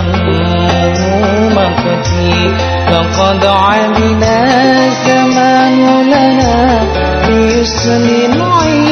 همومك فيه لقد علمنا زمان لنا بحسن عين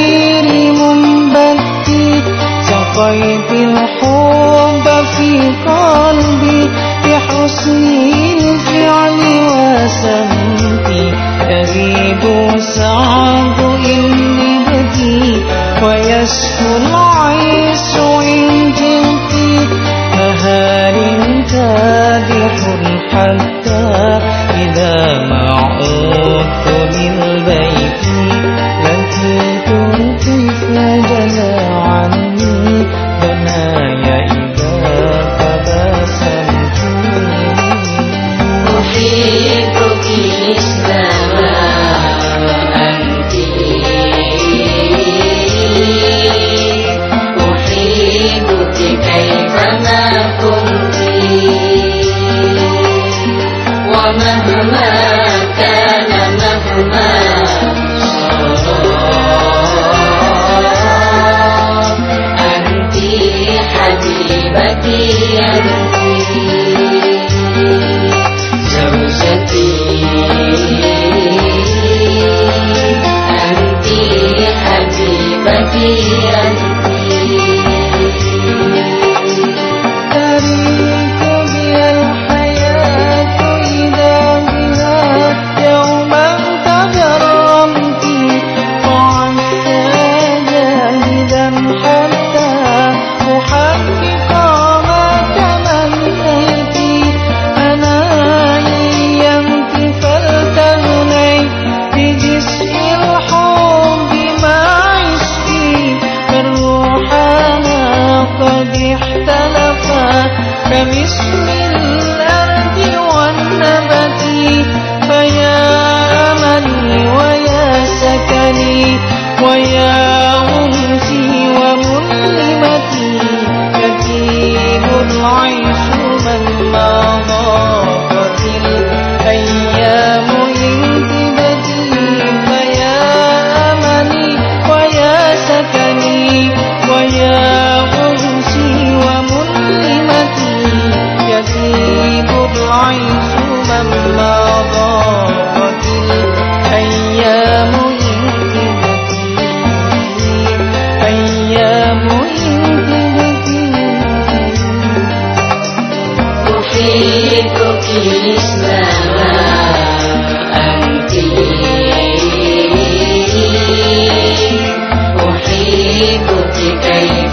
Lord. Thank you.